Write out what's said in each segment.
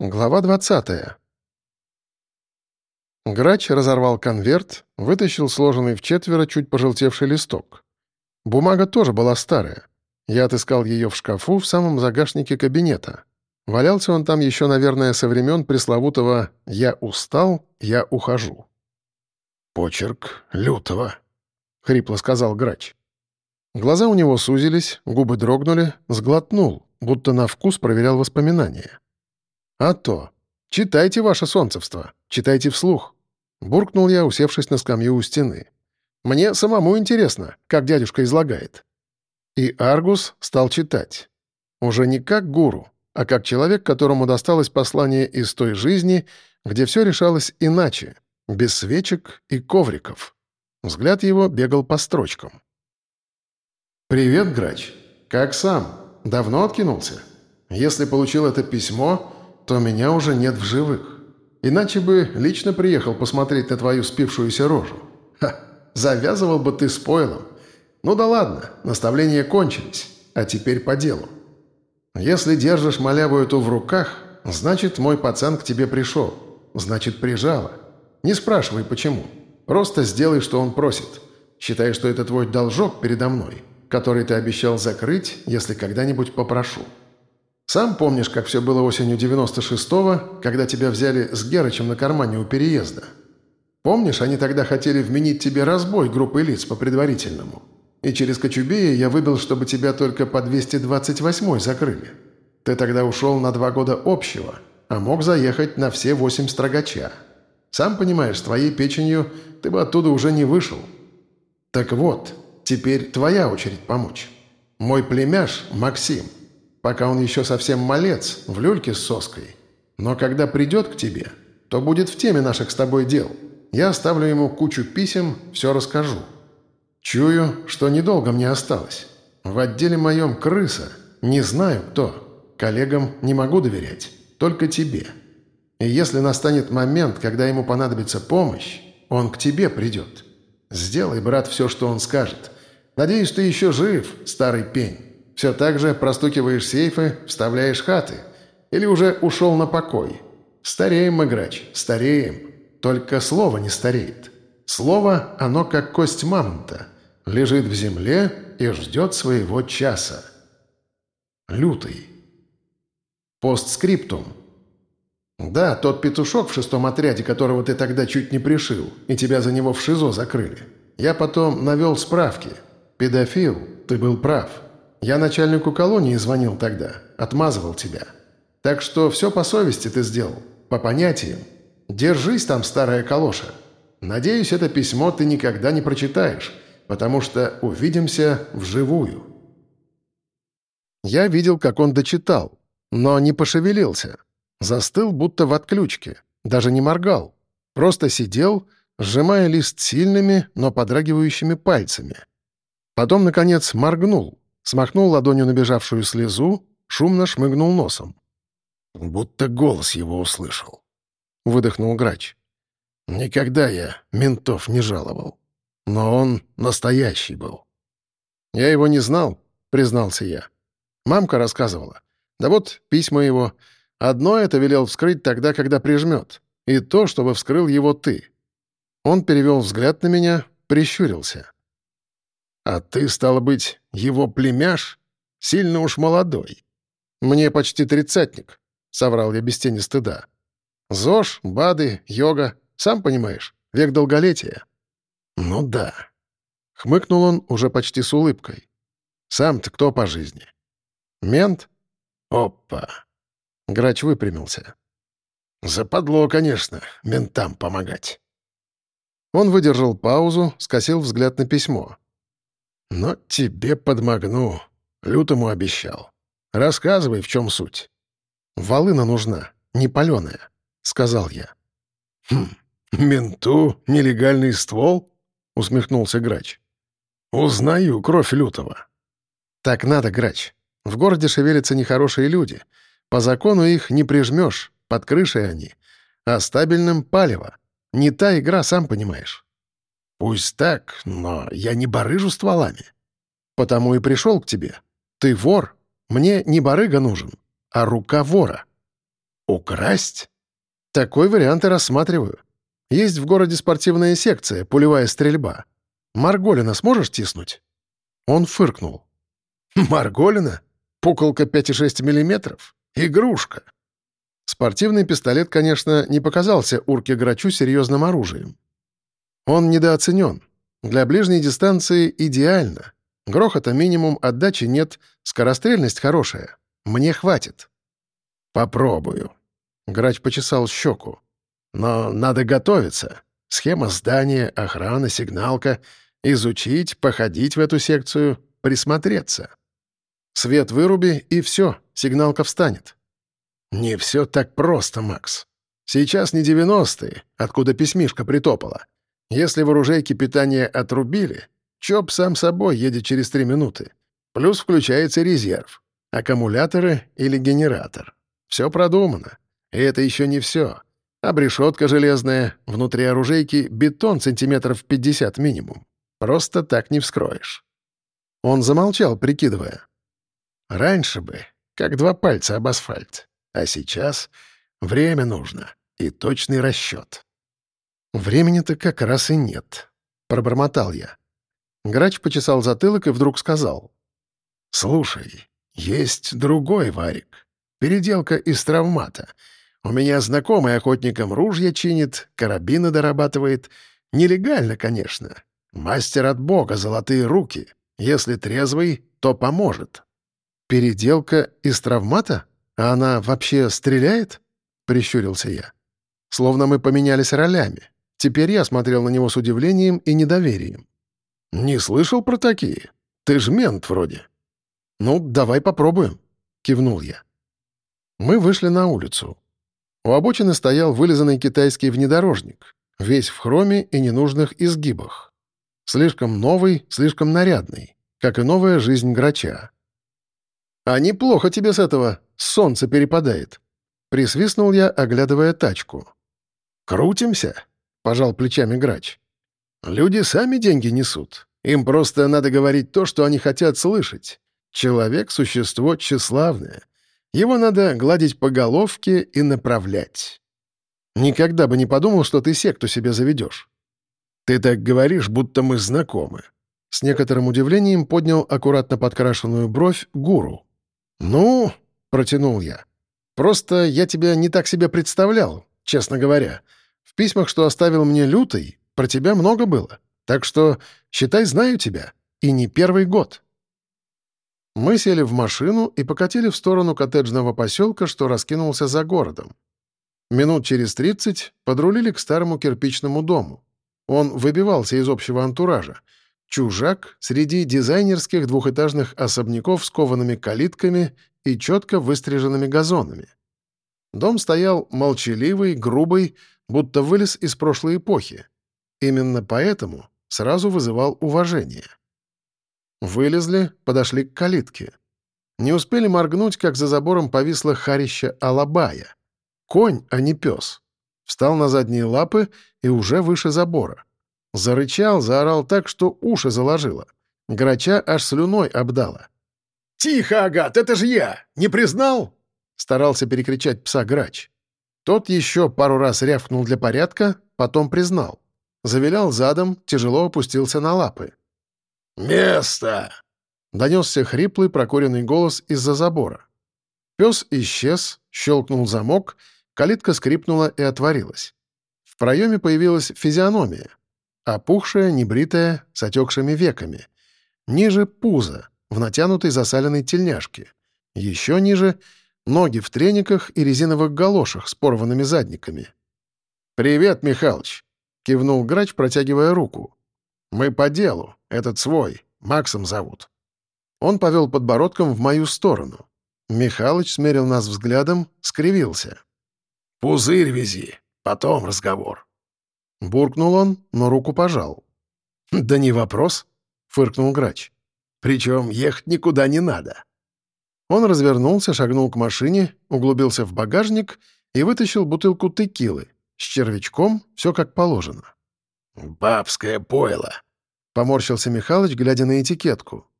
Глава 20. Грач разорвал конверт, вытащил сложенный в четверо чуть пожелтевший листок. Бумага тоже была старая. Я отыскал ее в шкафу в самом загашнике кабинета. Валялся он там еще, наверное, со времен пресловутого «я устал, я ухожу». «Почерк лютого», — хрипло сказал грач. Глаза у него сузились, губы дрогнули, сглотнул, будто на вкус проверял воспоминания. «А то! Читайте, ваше солнцевство! Читайте вслух!» Буркнул я, усевшись на скамью у стены. «Мне самому интересно, как дядюшка излагает». И Аргус стал читать. Уже не как гуру, а как человек, которому досталось послание из той жизни, где все решалось иначе, без свечек и ковриков. Взгляд его бегал по строчкам. «Привет, Грач. Как сам? Давно откинулся? Если получил это письмо, то меня уже нет в живых. Иначе бы лично приехал посмотреть на твою спившуюся рожу. Ха, завязывал бы ты с пойлом. Ну да ладно, наставления кончились, а теперь по делу. Если держишь маляву эту в руках, значит, мой пацан к тебе пришел. Значит, прижала. Не спрашивай, почему. Просто сделай, что он просит. Считай, что это твой должок передо мной, который ты обещал закрыть, если когда-нибудь попрошу. Сам помнишь, как все было осенью 96-го, когда тебя взяли с Герычем на кармане у переезда? Помнишь, они тогда хотели вменить тебе разбой группы лиц по предварительному? И через Кочубея я выбил, чтобы тебя только по 228 закрыли. Ты тогда ушел на два года общего, а мог заехать на все восемь строгача. Сам понимаешь, с твоей печенью ты бы оттуда уже не вышел. Так вот, теперь твоя очередь помочь. Мой племяш Максим – пока он еще совсем малец, в люльке с соской. Но когда придет к тебе, то будет в теме наших с тобой дел. Я оставлю ему кучу писем, все расскажу. Чую, что недолго мне осталось. В отделе моем крыса. Не знаю, кто. Коллегам не могу доверять. Только тебе. И если настанет момент, когда ему понадобится помощь, он к тебе придет. Сделай, брат, все, что он скажет. Надеюсь, ты еще жив, старый пень. Все так же простукиваешь сейфы, вставляешь хаты. Или уже ушел на покой. Стареем мы, грач, стареем. Только слово не стареет. Слово, оно как кость мамонта. Лежит в земле и ждет своего часа. Лютый. Постскриптум. Да, тот петушок в шестом отряде, которого ты тогда чуть не пришил, и тебя за него в ШИЗО закрыли. Я потом навел справки. Педофил, ты был прав. Я начальнику колонии звонил тогда, отмазывал тебя. Так что все по совести ты сделал, по понятиям. Держись там, старая калоша. Надеюсь, это письмо ты никогда не прочитаешь, потому что увидимся вживую». Я видел, как он дочитал, но не пошевелился. Застыл, будто в отключке. Даже не моргал. Просто сидел, сжимая лист сильными, но подрагивающими пальцами. Потом, наконец, моргнул, Смахнул ладонью набежавшую слезу, шумно шмыгнул носом. «Будто голос его услышал», — выдохнул грач. «Никогда я ментов не жаловал. Но он настоящий был». «Я его не знал», — признался я. Мамка рассказывала. «Да вот письма его. Одно это велел вскрыть тогда, когда прижмет. И то, чтобы вскрыл его ты». Он перевел взгляд на меня, прищурился. «А ты, стало быть, его племяш? Сильно уж молодой». «Мне почти тридцатник», — соврал я без тени стыда. «ЗОЖ, БАДы, йога, сам понимаешь, век долголетия». «Ну да», — хмыкнул он уже почти с улыбкой. «Сам ты кто по жизни?» «Мент?» «Опа!» Грач выпрямился. «Западло, конечно, ментам помогать». Он выдержал паузу, скосил взгляд на письмо. Но тебе подмогну. Лютому обещал. Рассказывай, в чем суть. Волына нужна, не паленая, — сказал я. Хм, менту нелегальный ствол? — усмехнулся грач. Узнаю кровь лютого. Так надо, грач. В городе шевелятся нехорошие люди. По закону их не прижмешь, под крышей они. А стабильным — палево. Не та игра, сам понимаешь. «Пусть так, но я не барыжу стволами». «Потому и пришел к тебе. Ты вор. Мне не барыга нужен, а рука вора». Украсть? Такой вариант и рассматриваю. Есть в городе спортивная секция, пулевая стрельба. Марголина сможешь тиснуть?» Он фыркнул. «Марголина? Пуколка 5,6 миллиметров? Игрушка!» Спортивный пистолет, конечно, не показался Урке Грачу серьезным оружием. Он недооценен. Для ближней дистанции идеально. Грохота минимум, отдачи нет, скорострельность хорошая. Мне хватит. «Попробую». Грач почесал щеку. «Но надо готовиться. Схема здания, охрана, сигналка. Изучить, походить в эту секцию, присмотреться. Свет выруби, и все, сигналка встанет». «Не все так просто, Макс. Сейчас не девяностые, откуда письмишка притопала. Если в оружейке питание отрубили, ЧОП сам собой едет через три минуты. Плюс включается резерв, аккумуляторы или генератор. Все продумано. И это еще не все. Обрешетка железная, внутри оружейки бетон сантиметров 50 минимум. Просто так не вскроешь. Он замолчал, прикидывая. Раньше бы, как два пальца об асфальт. А сейчас время нужно и точный расчет. «Времени-то как раз и нет», — пробормотал я. Грач почесал затылок и вдруг сказал. «Слушай, есть другой варик. Переделка из травмата. У меня знакомый охотником ружья чинит, карабины дорабатывает. Нелегально, конечно. Мастер от бога, золотые руки. Если трезвый, то поможет». «Переделка из травмата? А она вообще стреляет?» — прищурился я. «Словно мы поменялись ролями». Теперь я смотрел на него с удивлением и недоверием. «Не слышал про такие? Ты ж мент вроде». «Ну, давай попробуем», — кивнул я. Мы вышли на улицу. У обочины стоял вылизанный китайский внедорожник, весь в хроме и ненужных изгибах. Слишком новый, слишком нарядный, как и новая жизнь грача. «А неплохо тебе с этого, солнце перепадает», — присвистнул я, оглядывая тачку. «Крутимся?» — пожал плечами грач. «Люди сами деньги несут. Им просто надо говорить то, что они хотят слышать. Человек — существо тщеславное. Его надо гладить по головке и направлять». «Никогда бы не подумал, что ты секту себе заведешь». «Ты так говоришь, будто мы знакомы». С некоторым удивлением поднял аккуратно подкрашенную бровь гуру. «Ну...» — протянул я. «Просто я тебя не так себе представлял, честно говоря. В письмах, что оставил мне Лютый, про тебя много было. Так что, считай, знаю тебя. И не первый год». Мы сели в машину и покатили в сторону коттеджного поселка, что раскинулся за городом. Минут через тридцать подрулили к старому кирпичному дому. Он выбивался из общего антуража. Чужак среди дизайнерских двухэтажных особняков с коваными калитками и четко выстриженными газонами. Дом стоял молчаливый, грубый, будто вылез из прошлой эпохи. Именно поэтому сразу вызывал уважение. Вылезли, подошли к калитке. Не успели моргнуть, как за забором повисла харища Алабая. Конь, а не пес. Встал на задние лапы и уже выше забора. Зарычал, заорал так, что уши заложило. Грача аж слюной обдала. «Тихо, Агат, это же я! Не признал?» Старался перекричать пса грач. Тот еще пару раз рявкнул для порядка, потом признал. Завилял задом, тяжело опустился на лапы. «Место!» — донесся хриплый прокуренный голос из-за забора. Пес исчез, щелкнул замок, калитка скрипнула и отворилась. В проеме появилась физиономия. Опухшая, небритая, с отекшими веками. Ниже — пузо, в натянутой засаленной тельняшке. Еще ниже — ноги в трениках и резиновых галошах с порванными задниками. «Привет, Михалыч!» — кивнул грач, протягивая руку. «Мы по делу. Этот свой. Максом зовут». Он повел подбородком в мою сторону. Михалыч смерил нас взглядом, скривился. «Пузырь вези. Потом разговор». Буркнул он, но руку пожал. «Да не вопрос», — фыркнул грач. «Причем ехать никуда не надо». Он развернулся, шагнул к машине, углубился в багажник и вытащил бутылку текилы. С червячком все как положено. «Бабское пойло», — поморщился Михалыч, глядя на этикетку.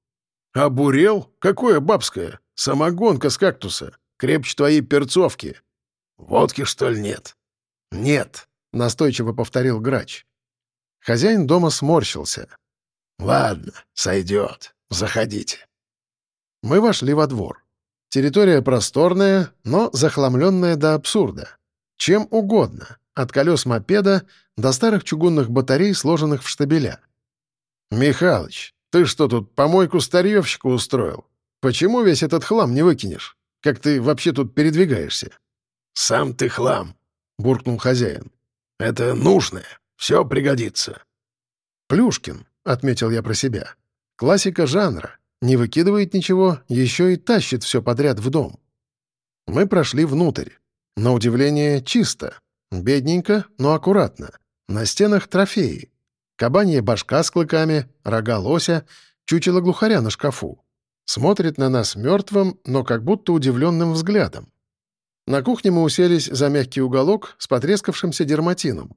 «Обурел? Какое бабское? Самогонка с кактуса. Крепче твоей перцовки». Водки, что ли, нет?» «Нет», — настойчиво повторил грач. Хозяин дома сморщился. «Ладно, сойдет. Заходите». Мы вошли во двор. Территория просторная, но захламленная до абсурда. Чем угодно, от колес мопеда до старых чугунных батарей, сложенных в штабеля. «Михалыч, ты что тут, помойку старьевщика устроил? Почему весь этот хлам не выкинешь? Как ты вообще тут передвигаешься?» «Сам ты хлам», — буркнул хозяин. «Это нужное. Все пригодится». «Плюшкин», — отметил я про себя. «Классика жанра. Не выкидывает ничего, еще и тащит все подряд в дом». Мы прошли внутрь. На удивление, чисто. Бедненько, но аккуратно. На стенах трофеи. Кабанья башка с клыками, рога лося, чучело глухаря на шкафу. Смотрит на нас мертвым, но как будто удивленным взглядом. На кухне мы уселись за мягкий уголок с потрескавшимся дерматином.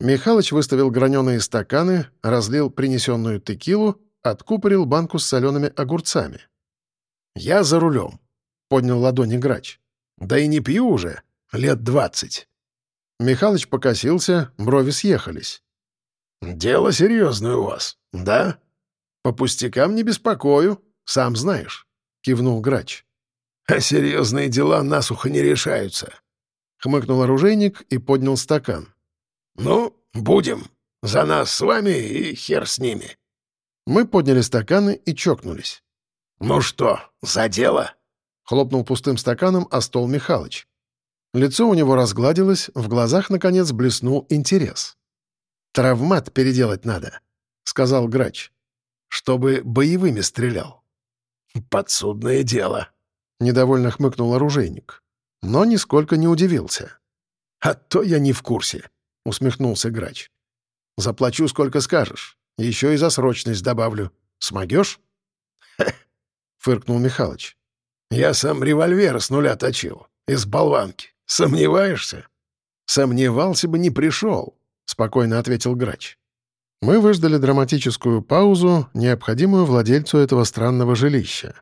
Михалыч выставил граненые стаканы, разлил принесенную текилу, откупорил банку с солеными огурцами. «Я за рулем», — поднял ладони грач. «Да и не пью уже. Лет двадцать». Михалыч покосился, брови съехались. «Дело серьезное у вас, да?» «По пустякам не беспокою, сам знаешь», — кивнул грач. «А серьезные дела насухо не решаются», — хмыкнул оружейник и поднял стакан. «Ну, будем. За нас с вами и хер с ними». Мы подняли стаканы и чокнулись. «Ну что, за дело?» — хлопнул пустым стаканом о стол Михалыч. Лицо у него разгладилось, в глазах, наконец, блеснул интерес. «Травмат переделать надо», — сказал грач. «Чтобы боевыми стрелял». «Подсудное дело», — недовольно хмыкнул оружейник. Но нисколько не удивился. «А то я не в курсе», — усмехнулся грач. «Заплачу, сколько скажешь. Еще и за срочность добавлю. Смогешь?» фыркнул Михалыч. «Я сам револьвер с нуля точил. Из болванки. Сомневаешься?» «Сомневался бы, не пришел», — спокойно ответил грач. Мы выждали драматическую паузу, необходимую владельцу этого странного жилища.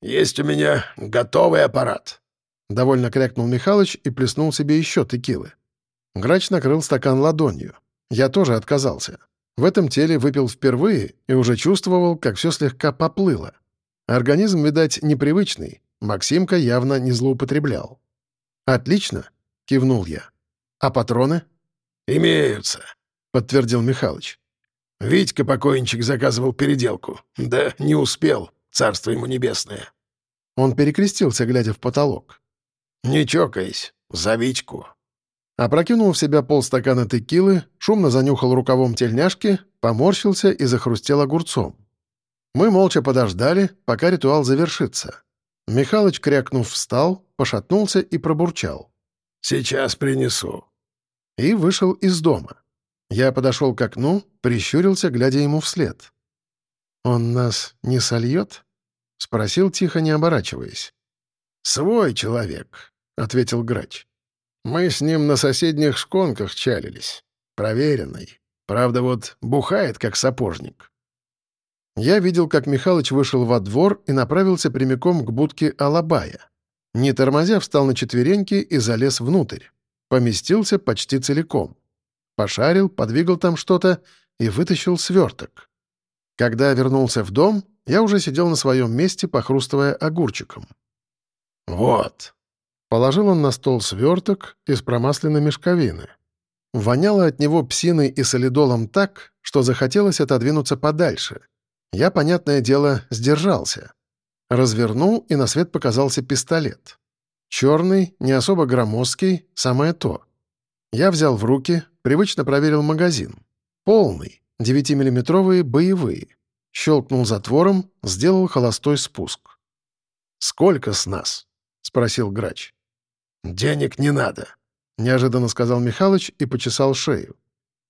«Есть у меня готовый аппарат», — довольно крякнул Михалыч и плеснул себе еще текилы. Грач накрыл стакан ладонью. Я тоже отказался. В этом теле выпил впервые и уже чувствовал, как все слегка поплыло. Организм, видать, непривычный. Максимка явно не злоупотреблял. «Отлично», — кивнул я. «А патроны?» «Имеются», — подтвердил Михалыч. «Витька покойничек заказывал переделку. Да не успел, царство ему небесное». Он перекрестился, глядя в потолок. «Не чокаясь, за Витьку». Опрокинул в себя полстакана текилы, шумно занюхал рукавом тельняшки, поморщился и захрустел огурцом. Мы молча подождали, пока ритуал завершится. Михалыч, крякнув, встал, пошатнулся и пробурчал. «Сейчас принесу». И вышел из дома. Я подошел к окну, прищурился, глядя ему вслед. «Он нас не сольет?» — спросил тихо, не оборачиваясь. «Свой человек», — ответил грач. «Мы с ним на соседних шконках чалились. Проверенный. Правда, вот бухает, как сапожник». Я видел, как Михалыч вышел во двор и направился прямиком к будке Алабая. Не тормозя, встал на четвереньки и залез внутрь. Поместился почти целиком. Пошарил, подвигал там что-то и вытащил сверток. Когда вернулся в дом, я уже сидел на своем месте, похрустывая огурчиком. «Вот». Положил он на стол сверток из промасленной мешковины. Воняло от него псиной и солидолом так, что захотелось отодвинуться подальше. Я, понятное дело, сдержался. Развернул, и на свет показался пистолет. Черный, не особо громоздкий, самое то. Я взял в руки, привычно проверил магазин. Полный, 9-миллиметровые боевые. Щелкнул затвором, сделал холостой спуск. «Сколько с нас?» — спросил грач. «Денег не надо», — неожиданно сказал Михалыч и почесал шею.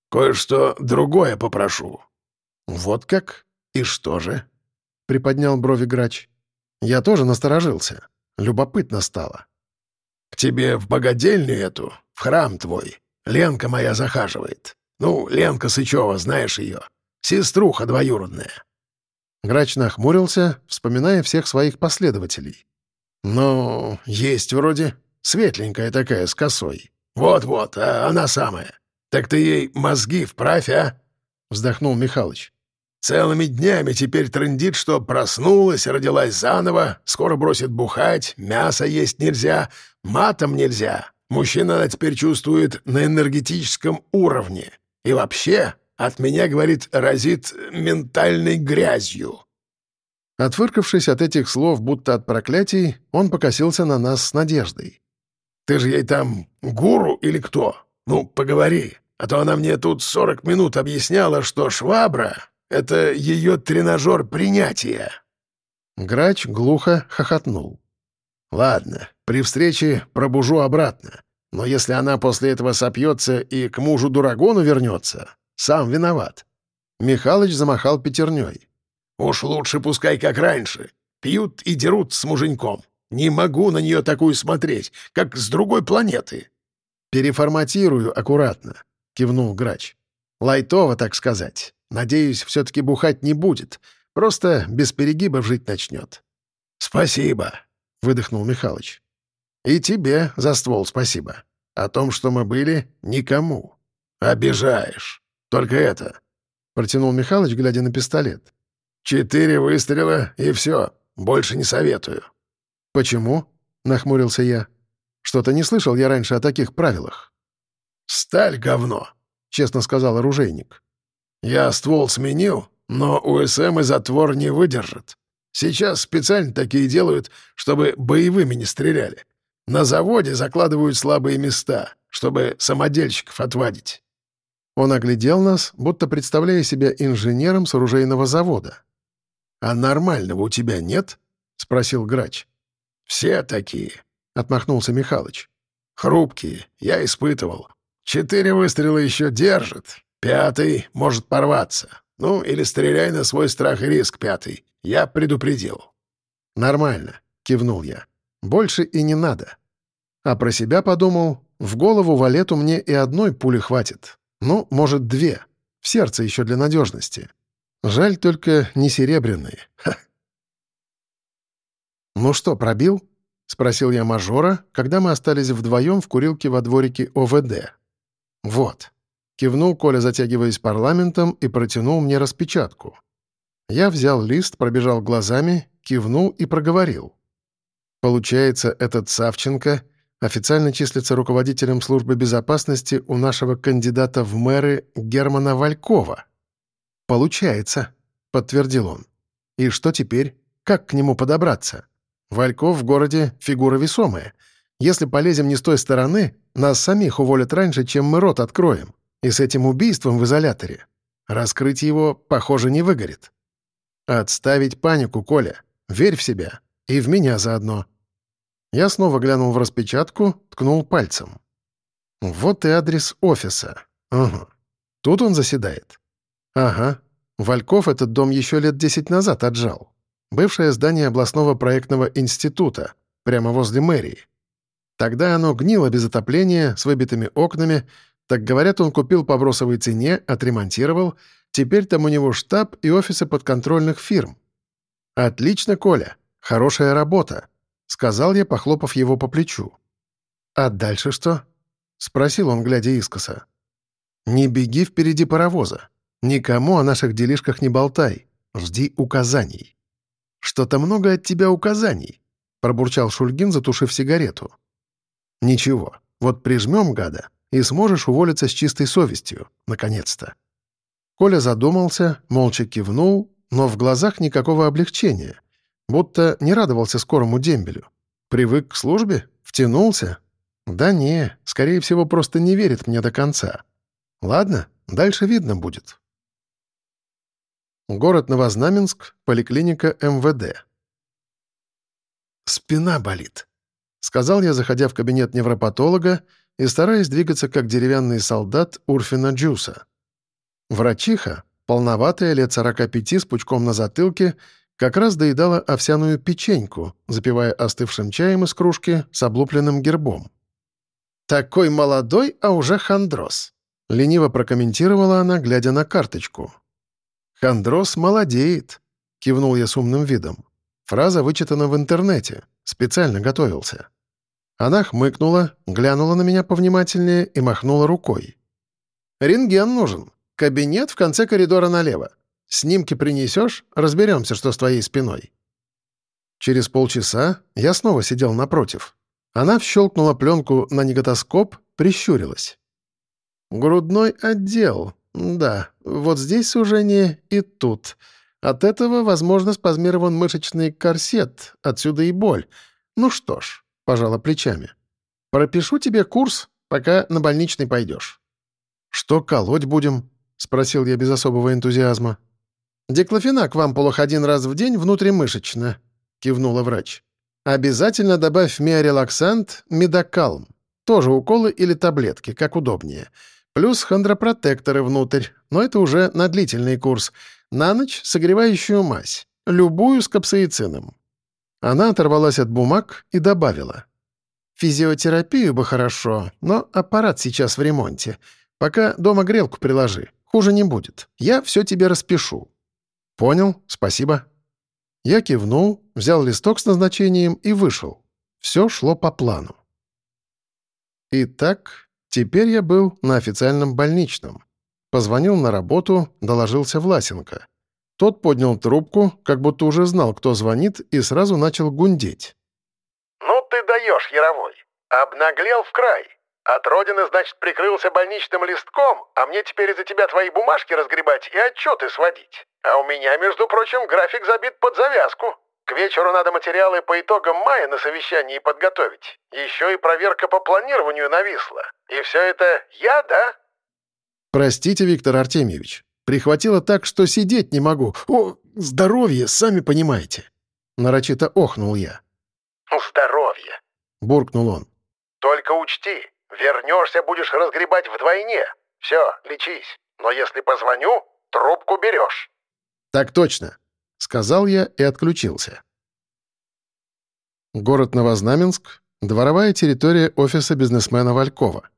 «Кое-что другое попрошу». «Вот как? И что же?» — приподнял брови грач. Я тоже насторожился. Любопытно стало. «К тебе в богадельню эту, в храм твой, Ленка моя захаживает. Ну, Ленка Сычева, знаешь ее. Сеструха двоюродная». Грач нахмурился, вспоминая всех своих последователей. «Ну, есть вроде», — Светленькая такая, с косой. Вот-вот, а она самая. Так ты ей мозги вправь, а?» — вздохнул Михалыч. «Целыми днями теперь трындит, что проснулась, родилась заново, скоро бросит бухать, мясо есть нельзя, матом нельзя. Мужчина она теперь чувствует на энергетическом уровне. И вообще, от меня, говорит, разит ментальной грязью». Отвыркавшись от этих слов, будто от проклятий, он покосился на нас с надеждой. «Ты же ей там гуру или кто? Ну, поговори, а то она мне тут сорок минут объясняла, что швабра — это ее тренажер принятия». Грач глухо хохотнул. «Ладно, при встрече пробужу обратно. Но если она после этого сопьется и к мужу-дурагону вернется, сам виноват». Михалыч замахал пятерней. «Уж лучше пускай как раньше. Пьют и дерут с муженьком. Не могу на нее такую смотреть, как с другой планеты». «Переформатирую аккуратно», — кивнул грач. «Лайтово, так сказать. Надеюсь, все-таки бухать не будет. Просто без перегибов жить начнет». «Спасибо», — выдохнул Михалыч. «И тебе за ствол спасибо. О том, что мы были, никому. Обижаешь. Только это...» — протянул Михалыч, глядя на пистолет. «Четыре выстрела, и все. Больше не советую». «Почему?» — нахмурился я. «Что-то не слышал я раньше о таких правилах». «Сталь — говно», — честно сказал оружейник. «Я ствол сменил, но УСМ и затвор не выдержит. Сейчас специально такие делают, чтобы боевыми не стреляли. На заводе закладывают слабые места, чтобы самодельщиков отвадить». Он оглядел нас, будто представляя себя инженером с оружейного завода. «А нормального у тебя нет?» — спросил грач. «Все такие», — отмахнулся Михалыч. «Хрупкие, я испытывал. Четыре выстрела еще держит, пятый может порваться. Ну, или стреляй на свой страх и риск, пятый. Я предупредил». «Нормально», — кивнул я. «Больше и не надо». А про себя подумал, в голову валету мне и одной пули хватит. Ну, может, две. В сердце еще для надежности. Жаль только не серебряные. Ха. «Ну что, пробил?» — спросил я мажора, когда мы остались вдвоем в курилке во дворике ОВД. «Вот». Кивнул Коля, затягиваясь парламентом, и протянул мне распечатку. Я взял лист, пробежал глазами, кивнул и проговорил. Получается, этот Савченко официально числится руководителем службы безопасности у нашего кандидата в мэры Германа Валькова. «Получается», — подтвердил он. «И что теперь? Как к нему подобраться?» Вальков в городе — фигура весомая. Если полезем не с той стороны, нас самих уволят раньше, чем мы рот откроем. И с этим убийством в изоляторе. Раскрыть его, похоже, не выгорит. Отставить панику, Коля. Верь в себя. И в меня заодно. Я снова глянул в распечатку, ткнул пальцем. Вот и адрес офиса. Ага. Тут он заседает. Ага. Вальков этот дом еще лет десять назад отжал. Бывшее здание областного проектного института, прямо возле мэрии. Тогда оно гнило без отопления, с выбитыми окнами. Так говорят, он купил по бросовой цене, отремонтировал. Теперь там у него штаб и офисы подконтрольных фирм. «Отлично, Коля. Хорошая работа», — сказал я, похлопав его по плечу. «А дальше что?» — спросил он, глядя искоса. «Не беги впереди паровоза. Никому о наших делишках не болтай. Жди указаний». «Что-то много от тебя указаний», — пробурчал Шульгин, затушив сигарету. «Ничего, вот прижмем гада, и сможешь уволиться с чистой совестью, наконец-то». Коля задумался, молча кивнул, но в глазах никакого облегчения, будто не радовался скорому дембелю. Привык к службе? Втянулся? Да не, скорее всего, просто не верит мне до конца. Ладно, дальше видно будет. Город Новознаменск, поликлиника МВД. «Спина болит», — сказал я, заходя в кабинет невропатолога и стараясь двигаться как деревянный солдат Урфина Джуса. Врачиха, полноватая, лет 45 с пучком на затылке, как раз доедала овсяную печеньку, запивая остывшим чаем из кружки с облупленным гербом. «Такой молодой, а уже хандроз», — лениво прокомментировала она, глядя на карточку. «Хандрос молодеет», — кивнул я с умным видом. Фраза вычитана в интернете. Специально готовился. Она хмыкнула, глянула на меня повнимательнее и махнула рукой. «Рентген нужен. Кабинет в конце коридора налево. Снимки принесешь, разберемся, что с твоей спиной». Через полчаса я снова сидел напротив. Она вщелкнула пленку на неготоскоп, прищурилась. «Грудной отдел. Да, вот здесь сужение и тут. От этого, возможно, спазмирован мышечный корсет, отсюда и боль. Ну что ж, пожала плечами. Пропишу тебе курс, пока на больничный пойдешь. Что колоть будем? спросил я без особого энтузиазма. Деклофенак в ампулах один раз в день внутримышечно, кивнула врач. Обязательно добавь миорелаксант, медокалм. Тоже уколы или таблетки, как удобнее. Плюс хондропротекторы внутрь, но это уже на длительный курс. На ночь согревающую мазь. Любую с капсаицином. Она оторвалась от бумаг и добавила. «Физиотерапию бы хорошо, но аппарат сейчас в ремонте. Пока дома грелку приложи. Хуже не будет. Я все тебе распишу». «Понял, спасибо». Я кивнул, взял листок с назначением и вышел. Все шло по плану. Итак, теперь я был на официальном больничном. Позвонил на работу, доложился Власенко. Тот поднял трубку, как будто уже знал, кто звонит, и сразу начал гундеть. «Ну ты даешь, Яровой. Обнаглел в край. От родины, значит, прикрылся больничным листком, а мне теперь из-за тебя твои бумажки разгребать и отчеты сводить. А у меня, между прочим, график забит под завязку. К вечеру надо материалы по итогам мая на совещании подготовить. Еще и проверка по планированию нависла. И все это я, да?» «Простите, Виктор Артемьевич, Прихватило так, что сидеть не могу. О, здоровье, сами понимаете. Нарочито охнул я. «Здоровье!» — буркнул он. «Только учти, вернешься, будешь разгребать вдвойне. Все, лечись. Но если позвоню, трубку берешь». «Так точно», — сказал я и отключился. Город Новознаменск, дворовая территория офиса бизнесмена Валькова.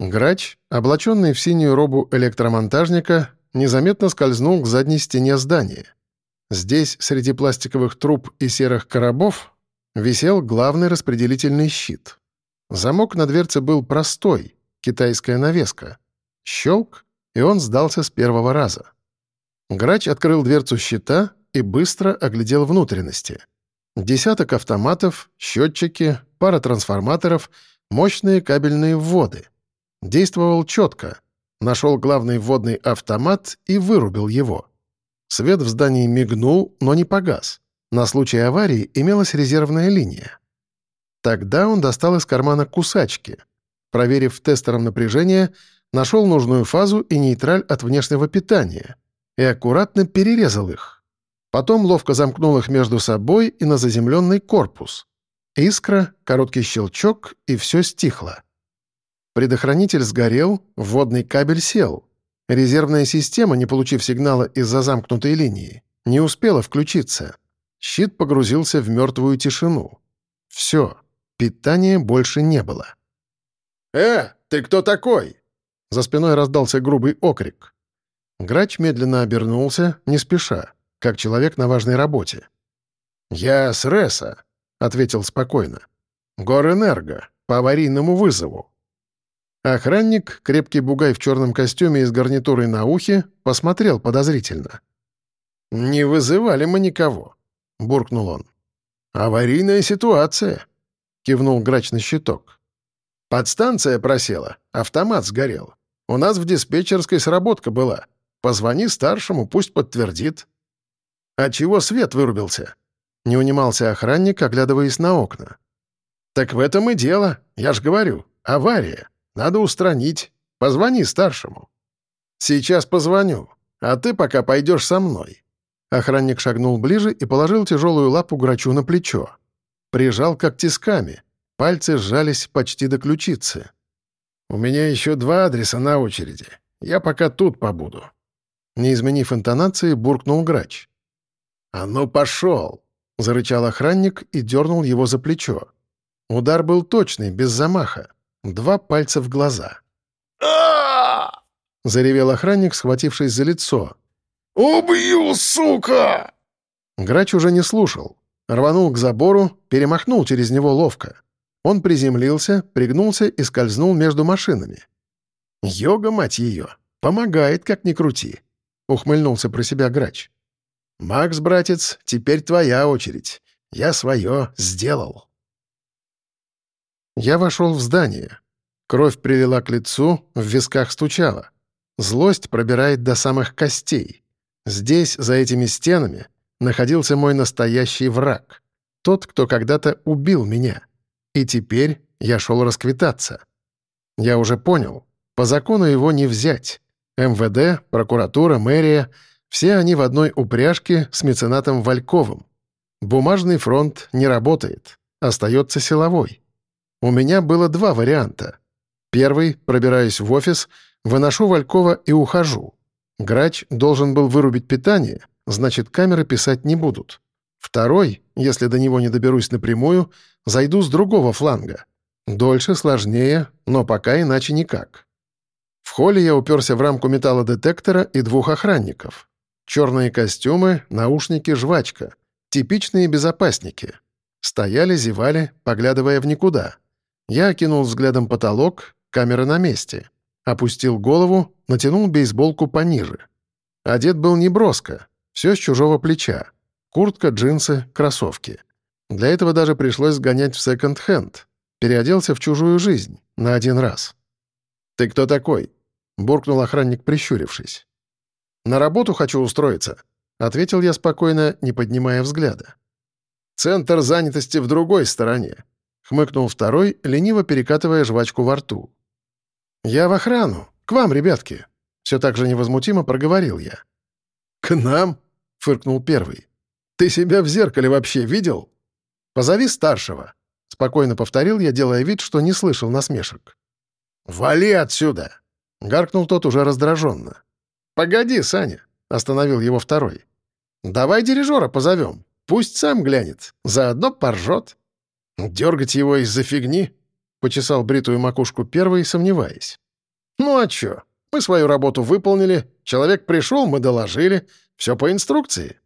Грач, облаченный в синюю робу электромонтажника, незаметно скользнул к задней стене здания. Здесь, среди пластиковых труб и серых коробов, висел главный распределительный щит. Замок на дверце был простой, китайская навеска. Щелк, и он сдался с первого раза. Грач открыл дверцу щита и быстро оглядел внутренности. Десяток автоматов, счетчики, пара трансформаторов, мощные кабельные вводы — Действовал четко. Нашел главный вводный автомат и вырубил его. Свет в здании мигнул, но не погас. На случай аварии имелась резервная линия. Тогда он достал из кармана кусачки. Проверив тестером напряжение, нашел нужную фазу и нейтраль от внешнего питания и аккуратно перерезал их. Потом ловко замкнул их между собой и на заземленный корпус. Искра, короткий щелчок, и все стихло. Предохранитель сгорел, вводный кабель сел. Резервная система, не получив сигнала из-за замкнутой линии, не успела включиться. Щит погрузился в мертвую тишину. Все, питания больше не было. «Э, ты кто такой?» За спиной раздался грубый окрик. Грач медленно обернулся, не спеша, как человек на важной работе. «Я с РЭСа», — ответил спокойно. «Горэнерго, по аварийному вызову». Охранник, крепкий бугай в черном костюме и с гарнитурой на ухе, посмотрел подозрительно. «Не вызывали мы никого», — буркнул он. «Аварийная ситуация», — кивнул грач на щиток. «Подстанция просела, автомат сгорел. У нас в диспетчерской сработка была. Позвони старшему, пусть подтвердит». «А чего свет вырубился?» — не унимался охранник, оглядываясь на окна. «Так в этом и дело, я ж говорю, авария». Надо устранить. Позвони старшему». «Сейчас позвоню, а ты пока пойдешь со мной». Охранник шагнул ближе и положил тяжелую лапу грачу на плечо. Прижал как тисками. Пальцы сжались почти до ключицы. «У меня еще два адреса на очереди. Я пока тут побуду». Не изменив интонации, буркнул грач. «А ну пошел!» — зарычал охранник и дернул его за плечо. Удар был точный, без замаха. Два пальца в глаза. Заревел охранник, схватившись за лицо. «Убью, сука!» Грач уже не слушал. рванул к забору, перемахнул через него ловко. Он приземлился, пригнулся и скользнул между машинами. «Йога, мать ее, помогает, как ни крути», — ухмыльнулся про себя грач. «Макс, братец, теперь твоя очередь. Я свое сделал». Я вошел в здание. Кровь прилила к лицу, в висках стучала. Злость пробирает до самых костей. Здесь, за этими стенами, находился мой настоящий враг. Тот, кто когда-то убил меня. И теперь я шел расквитаться. Я уже понял, по закону его не взять. МВД, прокуратура, мэрия — все они в одной упряжке с меценатом Вальковым. Бумажный фронт не работает, остается силовой. У меня было два варианта. Первый, пробираюсь в офис, выношу Валькова и ухожу. Грач должен был вырубить питание, значит, камеры писать не будут. Второй, если до него не доберусь напрямую, зайду с другого фланга. Дольше, сложнее, но пока иначе никак. Холле я уперся в рамку металлодетектора и двух охранников. Черные костюмы, наушники, жвачка. Типичные безопасники. Стояли, зевали, поглядывая в никуда. Я окинул взглядом потолок, камера на месте. Опустил голову, натянул бейсболку пониже. Одет был неброско, все с чужого плеча. Куртка, джинсы, кроссовки. Для этого даже пришлось сгонять в секонд-хенд. Переоделся в чужую жизнь. На один раз. «Ты кто такой?» — буркнул охранник, прищурившись. «На работу хочу устроиться», — ответил я спокойно, не поднимая взгляда. «Центр занятости в другой стороне», — хмыкнул второй, лениво перекатывая жвачку во рту. «Я в охрану. К вам, ребятки», — все так же невозмутимо проговорил я. «К нам?» — фыркнул первый. Ты себя в зеркале вообще видел? Позови старшего. Спокойно повторил я, делая вид, что не слышал насмешек. «Вали отсюда!» — гаркнул тот уже раздраженно. «Погоди, Саня!» — остановил его второй. «Давай дирижера позовем. Пусть сам глянет. Заодно поржет». «Дергать его из-за фигни?» — почесал бритую макушку первый, сомневаясь. «Ну а чё? Мы свою работу выполнили, человек пришел, мы доложили. Все по инструкции.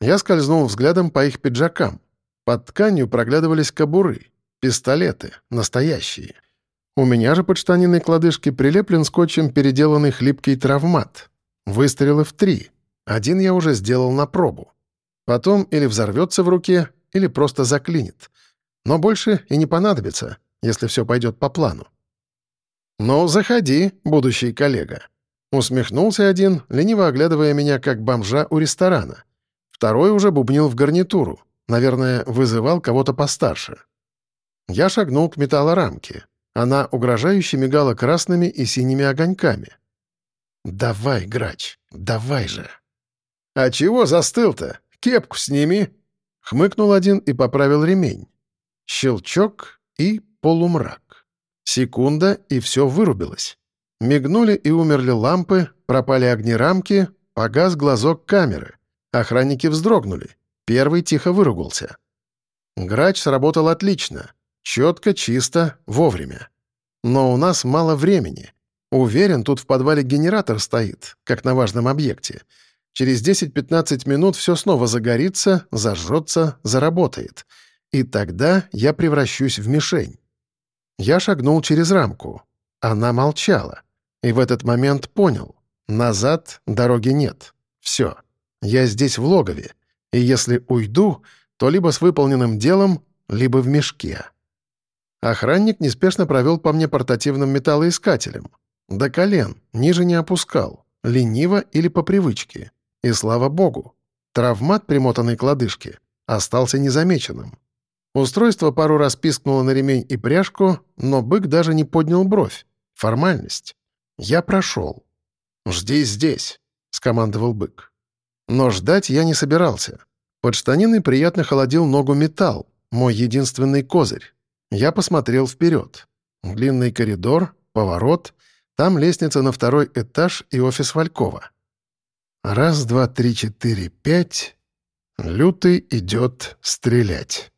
Я скользнул взглядом по их пиджакам. Под тканью проглядывались кобуры, пистолеты, настоящие. У меня же под штаниной кладышки прилеплен скотчем переделанный хлипкий травмат. Выстрелы в три. Один я уже сделал на пробу. Потом или взорвется в руке, или просто заклинит. Но больше и не понадобится, если все пойдет по плану. «Ну, заходи, будущий коллега», — усмехнулся один, лениво оглядывая меня как бомжа у ресторана — Второй уже бубнил в гарнитуру. Наверное, вызывал кого-то постарше. Я шагнул к металлорамке. Она угрожающе мигала красными и синими огоньками. «Давай, грач, давай же!» «А чего застыл-то? Кепку сними!» Хмыкнул один и поправил ремень. Щелчок и полумрак. Секунда, и все вырубилось. Мигнули и умерли лампы, пропали огни рамки, погас глазок камеры — Охранники вздрогнули. Первый тихо выругался. Грач сработал отлично. Четко, чисто, вовремя. Но у нас мало времени. Уверен, тут в подвале генератор стоит, как на важном объекте. Через 10-15 минут все снова загорится, зажжется, заработает. И тогда я превращусь в мишень. Я шагнул через рамку. Она молчала. И в этот момент понял. Назад дороги нет. Все. Я здесь в логове, и если уйду, то либо с выполненным делом, либо в мешке. Охранник неспешно провел по мне портативным металлоискателем. До колен, ниже не опускал, лениво или по привычке. И слава богу, травмат, примотанный к лодыжке, остался незамеченным. Устройство пару раз пискнуло на ремень и пряжку, но бык даже не поднял бровь. Формальность. Я прошел. «Жди здесь», — скомандовал бык. Но ждать я не собирался. Под штаниной приятно холодил ногу металл, мой единственный козырь. Я посмотрел вперед. Длинный коридор, поворот, там лестница на второй этаж и офис Валькова. Раз, два, три, четыре, пять. Лютый идет стрелять.